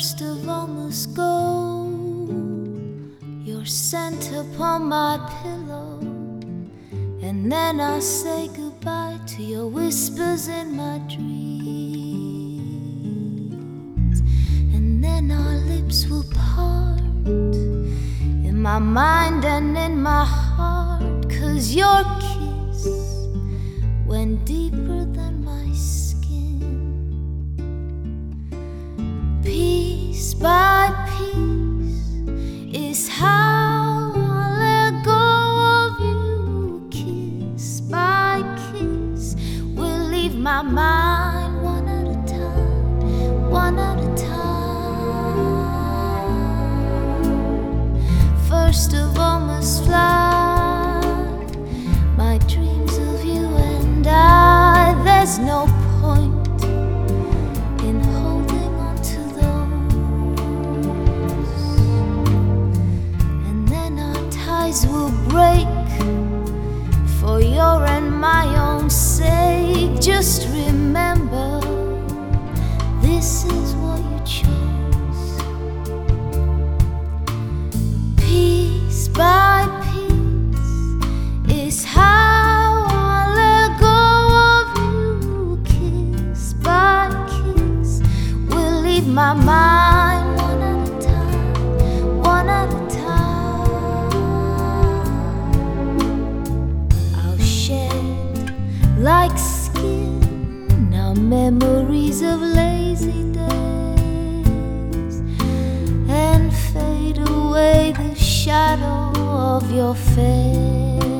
first of all must go. Your scent upon my pillow, and then I say goodbye to your whispers in my dreams. And then our lips will part in my mind and in my heart, cause your kiss went deeper than my By piece is how I let go of you. Kiss by kiss, will leave my mind one at a time, one at a time. Will break for your and my own sake. Just memories of lazy days and fade away the shadow of your face.